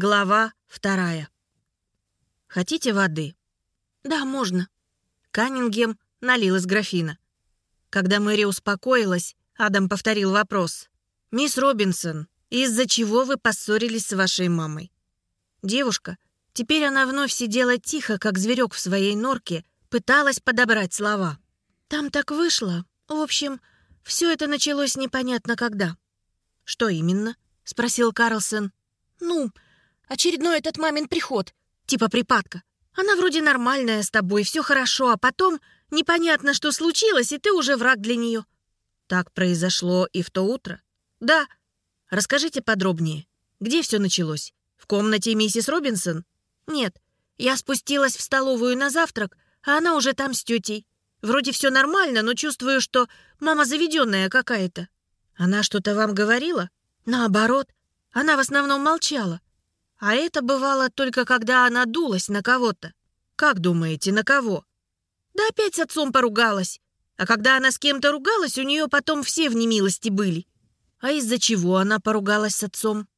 Глава вторая. «Хотите воды?» «Да, можно». Каннингем налил из графина. Когда Мэри успокоилась, Адам повторил вопрос. «Мисс Робинсон, из-за чего вы поссорились с вашей мамой?» Девушка, теперь она вновь сидела тихо, как зверек в своей норке, пыталась подобрать слова. «Там так вышло. В общем, все это началось непонятно когда». «Что именно?» — спросил Карлсон. «Ну, очередной этот мамин приход, типа припадка. Она вроде нормальная с тобой, все хорошо, а потом непонятно, что случилось, и ты уже враг для нее. Так произошло и в то утро? Да. Расскажите подробнее. Где все началось? В комнате миссис Робинсон? Нет. Я спустилась в столовую на завтрак, а она уже там с тетей. Вроде все нормально, но чувствую, что мама заведенная какая-то. Она что-то вам говорила? Наоборот. Она в основном молчала. А это бывало только когда она дулась на кого-то. Как думаете, на кого? Да опять с отцом поругалась. А когда она с кем-то ругалась, у нее потом все в немилости были. А из-за чего она поругалась с отцом?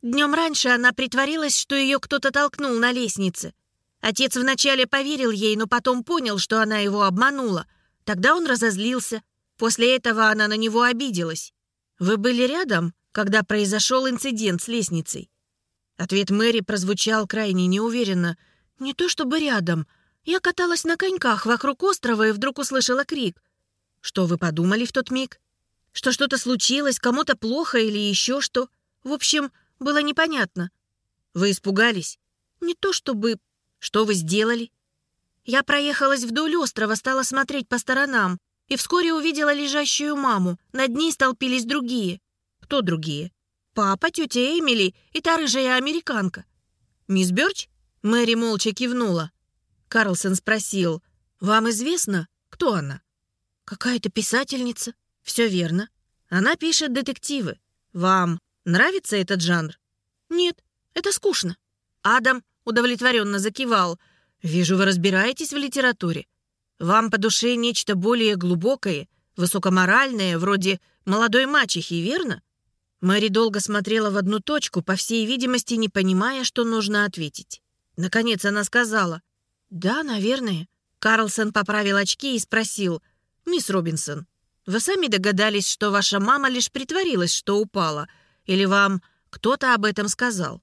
Днем раньше она притворилась, что ее кто-то толкнул на лестнице. Отец вначале поверил ей, но потом понял, что она его обманула. Тогда он разозлился. После этого она на него обиделась. Вы были рядом, когда произошел инцидент с лестницей? Ответ Мэри прозвучал крайне неуверенно. «Не то чтобы рядом. Я каталась на коньках вокруг острова и вдруг услышала крик. Что вы подумали в тот миг? Что что-то случилось, кому-то плохо или еще что. В общем, было непонятно. Вы испугались? Не то чтобы... Что вы сделали? Я проехалась вдоль острова, стала смотреть по сторонам и вскоре увидела лежащую маму. Над ней столпились другие. Кто другие? Папа, тетя Эмили и та рыжая американка. Мисс Бёрч? Мэри молча кивнула. Карлсон спросил, «Вам известно, кто она?» «Какая-то писательница». «Все верно. Она пишет детективы. Вам нравится этот жанр?» «Нет, это скучно». Адам удовлетворенно закивал. «Вижу, вы разбираетесь в литературе. Вам по душе нечто более глубокое, высокоморальное, вроде молодой мачехи, верно?» Мэри долго смотрела в одну точку, по всей видимости, не понимая, что нужно ответить. Наконец она сказала, «Да, наверное». Карлсон поправил очки и спросил. «Мисс Робинсон, вы сами догадались, что ваша мама лишь притворилась, что упала? Или вам кто-то об этом сказал?»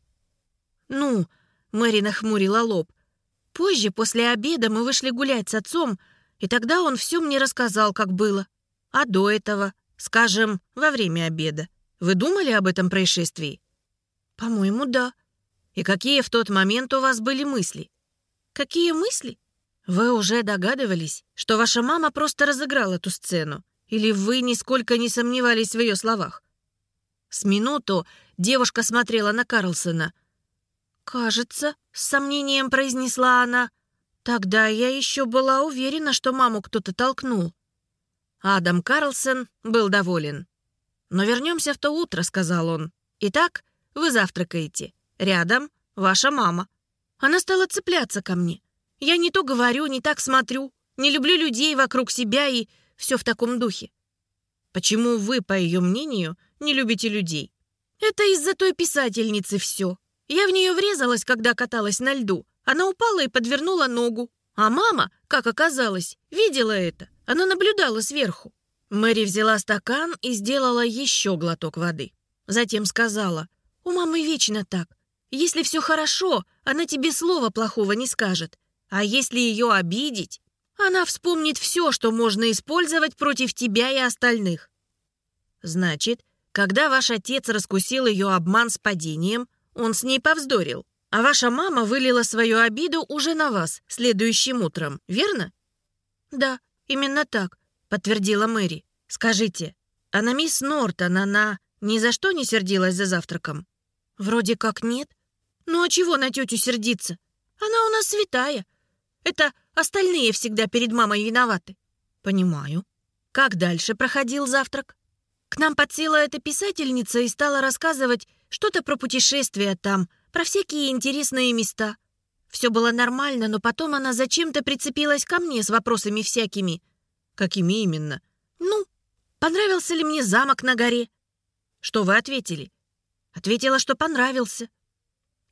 «Ну...» — Мэри нахмурила лоб. «Позже, после обеда, мы вышли гулять с отцом, и тогда он все мне рассказал, как было. А до этого, скажем, во время обеда, вы думали об этом происшествии?» «По-моему, да». «И какие в тот момент у вас были мысли?» Какие мысли? Вы уже догадывались, что ваша мама просто разыграла эту сцену? Или вы нисколько не сомневались в ее словах? С минуту девушка смотрела на Карлсона. «Кажется», — с сомнением произнесла она, «тогда я еще была уверена, что маму кто-то толкнул». Адам Карлсон был доволен. «Но вернемся в то утро», — сказал он. «Итак, вы завтракаете. Рядом ваша мама. Она стала цепляться ко мне. Я не то говорю, не так смотрю, не люблю людей вокруг себя и все в таком духе. Почему вы, по ее мнению, не любите людей? Это из-за той писательницы все. Я в нее врезалась, когда каталась на льду. Она упала и подвернула ногу. А мама, как оказалось, видела это. Она наблюдала сверху. Мэри взяла стакан и сделала еще глоток воды. Затем сказала, «У мамы вечно так. Если все хорошо, она тебе слова плохого не скажет. А если ее обидеть, она вспомнит все, что можно использовать против тебя и остальных. Значит, когда ваш отец раскусил ее обман с падением, он с ней повздорил, а ваша мама вылила свою обиду уже на вас следующим утром, верно? Да, именно так, подтвердила Мэри. Скажите, а на мисс Нортон она ни за что не сердилась за завтраком? Вроде как нет, ну а чего на тетю сердиться? Она у нас святая. Это остальные всегда перед мамой виноваты. Понимаю. Как дальше проходил завтрак? К нам подсела эта писательница и стала рассказывать что-то про путешествия там, про всякие интересные места. Все было нормально, но потом она зачем-то прицепилась ко мне с вопросами всякими. Какими именно? Ну, понравился ли мне замок на горе? Что вы ответили? Ответила, что понравился.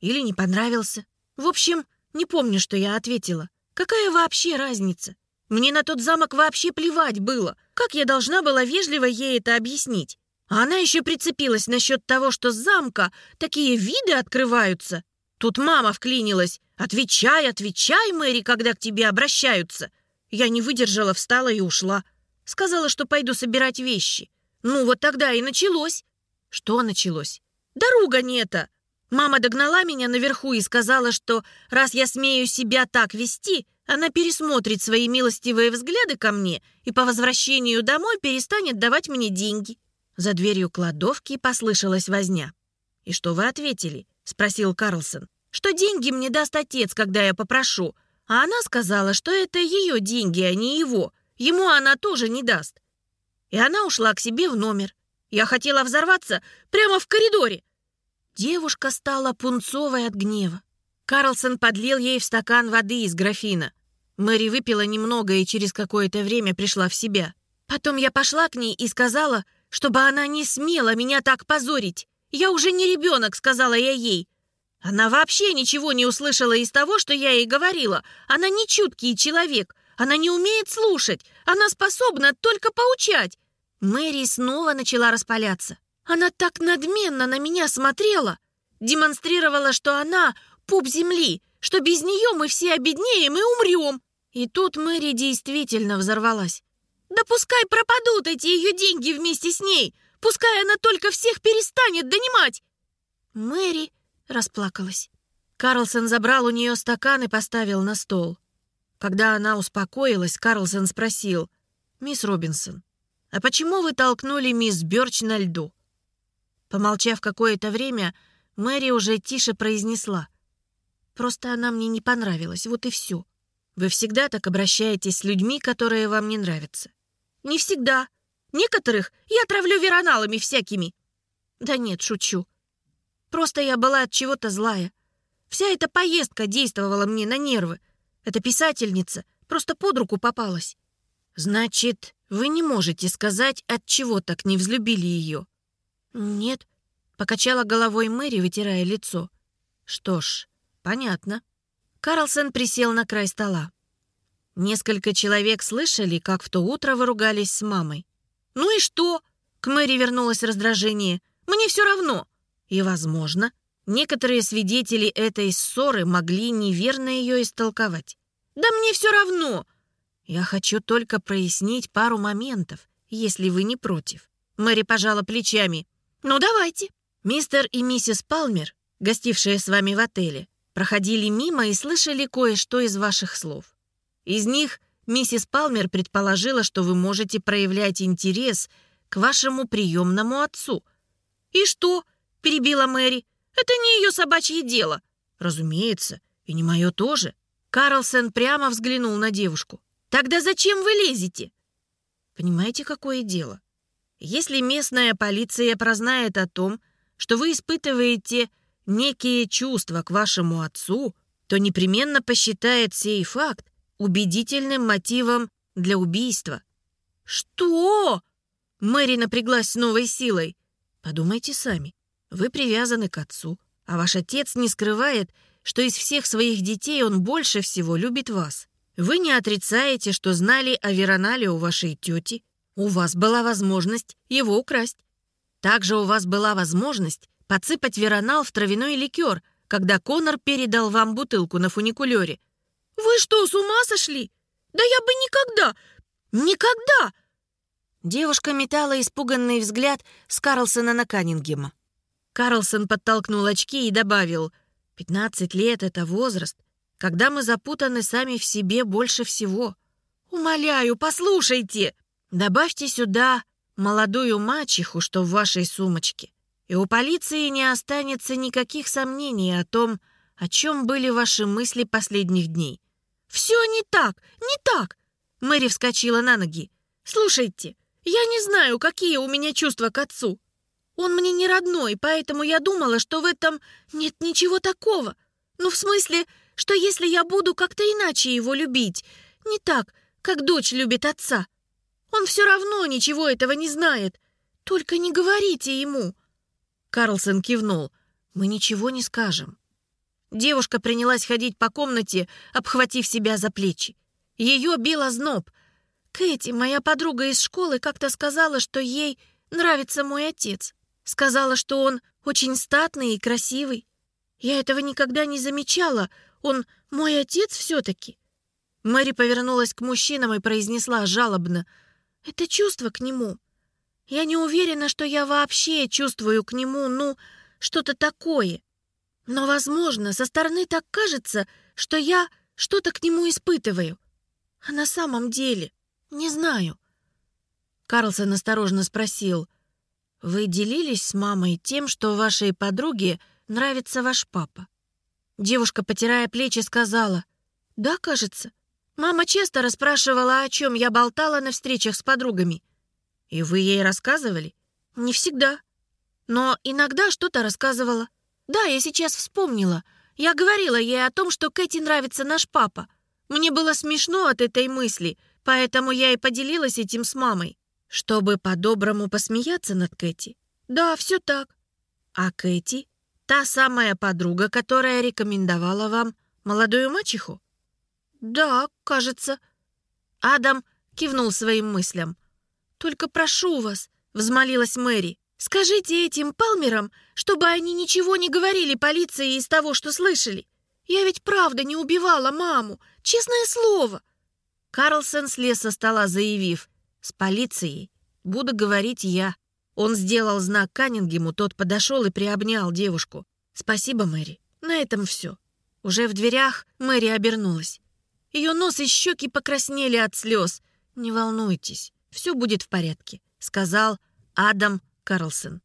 Или не понравился. В общем, не помню, что я ответила. Какая вообще разница? Мне на тот замок вообще плевать было. Как я должна была вежливо ей это объяснить? А она еще прицепилась насчет того, что с замка такие виды открываются. Тут мама вклинилась. «Отвечай, отвечай, Мэри, когда к тебе обращаются». Я не выдержала, встала и ушла. Сказала, что пойду собирать вещи. Ну, вот тогда и началось. Что началось? Дорога не-то. Мама догнала меня наверху и сказала, что раз я смею себя так вести, она пересмотрит свои милостивые взгляды ко мне и по возвращению домой перестанет давать мне деньги. За дверью кладовки послышалась возня. «И что вы ответили?» — спросил Карлсон. «Что деньги мне даст отец, когда я попрошу. А она сказала, что это ее деньги, а не его. Ему она тоже не даст. И она ушла к себе в номер. Я хотела взорваться прямо в коридоре. Девушка стала пунцовой от гнева. Карлсон подлил ей в стакан воды из графина. Мэри выпила немного и через какое-то время пришла в себя. Потом я пошла к ней и сказала, чтобы она не смела меня так позорить. «Я уже не ребенок», — сказала я ей. Она вообще ничего не услышала из того, что я ей говорила. Она не чуткий человек. Она не умеет слушать. Она способна только поучать. Мэри снова начала распаляться. Она так надменно на меня смотрела. Демонстрировала, что она пуп земли, что без нее мы все обеднеем и умрем. И тут Мэри действительно взорвалась. Да пускай пропадут эти ее деньги вместе с ней. Пускай она только всех перестанет донимать. Мэри расплакалась. Карлсон забрал у нее стакан и поставил на стол. Когда она успокоилась, Карлсон спросил, «Мисс Робинсон, а почему вы толкнули мисс Бёрч на льду?» Помолчав какое-то время, Мэри уже тише произнесла, «Просто она мне не понравилась, вот и все. Вы всегда так обращаетесь с людьми, которые вам не нравятся?» «Не всегда. Некоторых я травлю вероналами всякими». «Да нет, шучу. Просто я была от чего-то злая. Вся эта поездка действовала мне на нервы. Эта писательница просто под руку попалась. Значит, вы не можете сказать, от чего так не взлюбили ее? Нет, покачала головой Мэри, вытирая лицо. Что ж, понятно. Карлсон присел на край стола. Несколько человек слышали, как в то утро вы ругались с мамой. «Ну и что?» — к Мэри вернулось раздражение. «Мне все равно. И, возможно, некоторые свидетели этой ссоры могли неверно ее истолковать. «Да мне все равно!» «Я хочу только прояснить пару моментов, если вы не против». Мэри пожала плечами. «Ну, давайте». Мистер и миссис Палмер, гостившие с вами в отеле, проходили мимо и слышали кое-что из ваших слов. Из них миссис Палмер предположила, что вы можете проявлять интерес к вашему приемному отцу. «И что?» Перебила Мэри. «Это не ее собачье дело». «Разумеется, и не мое тоже». Карлсон прямо взглянул на девушку. «Тогда зачем вы лезете?» «Понимаете, какое дело? Если местная полиция прознает о том, что вы испытываете некие чувства к вашему отцу, то непременно посчитает сей факт убедительным мотивом для убийства». «Что?» Мэри напряглась с новой силой. «Подумайте сами. Вы привязаны к отцу, а ваш отец не скрывает, что из всех своих детей он больше всего любит вас. Вы не отрицаете, что знали о Веронале у вашей тети. У вас была возможность его украсть. Также у вас была возможность подсыпать Веронал в травяной ликер, когда Конор передал вам бутылку на фуникулере. «Вы что, с ума сошли? Да я бы никогда, никогда!» Девушка метала испуганный взгляд с Карлсона на Каннингема. Карлсон подтолкнул очки и добавил, «Пятнадцать лет — это возраст, когда мы запутаны сами в себе больше всего. Умоляю, послушайте! Добавьте сюда молодую мачеху, что в вашей сумочке, и у полиции не останется никаких сомнений о том, о чем были ваши мысли последних дней. «Все не так, не так!» Мэри вскочила на ноги. «Слушайте, я не знаю, какие у меня чувства к отцу. Он мне не родной, поэтому я думала, что в этом нет ничего такого. Ну, в смысле, что если я буду как-то иначе его любить, не так, как дочь любит отца, он все равно ничего этого не знает. Только не говорите ему». Карлсон кивнул. «Мы ничего не скажем. Девушка принялась ходить по комнате, обхватив себя за плечи. Ее било зноб. Кэти, моя подруга из школы, как-то сказала, что ей нравится мой отец. Сказала, что он очень статный и красивый. Я этого никогда не замечала. Он мой отец все-таки. Мэри повернулась к мужчинам и произнесла жалобно. «Это чувство к нему. Я не уверена, что я вообще чувствую к нему, ну, что-то такое. Но, возможно, со стороны так кажется, что я что-то к нему испытываю. А на самом деле не знаю». Карлсон осторожно спросил. «Вы делились с мамой тем, что вашей подруге нравится ваш папа?» Девушка, потирая плечи, сказала. «Да, кажется. Мама часто расспрашивала, о чем я болтала на встречах с подругами. И вы ей рассказывали? Не всегда. Но иногда что-то рассказывала. Да, я сейчас вспомнила. Я говорила ей о том, что Кэти нравится наш папа. Мне было смешно от этой мысли, поэтому я и поделилась этим с мамой. Чтобы по-доброму посмеяться над Кэти. Да, все так. А Кэти? Та самая подруга, которая рекомендовала вам молодую мачеху? «Да, кажется». Адам кивнул своим мыслям. «Только прошу вас», — взмолилась Мэри, «скажите этим Палмерам, чтобы они ничего не говорили полиции из того, что слышали. Я ведь правда не убивала маму, честное слово». Карлсон слез со стола, заявив, «С полицией буду говорить я». Он сделал знак Каннингему, тот подошел и приобнял девушку. «Спасибо, Мэри. На этом все». Уже в дверях Мэри обернулась. Ее нос и щеки покраснели от слез. «Не волнуйтесь, все будет в порядке», — сказал Адам Карлсон.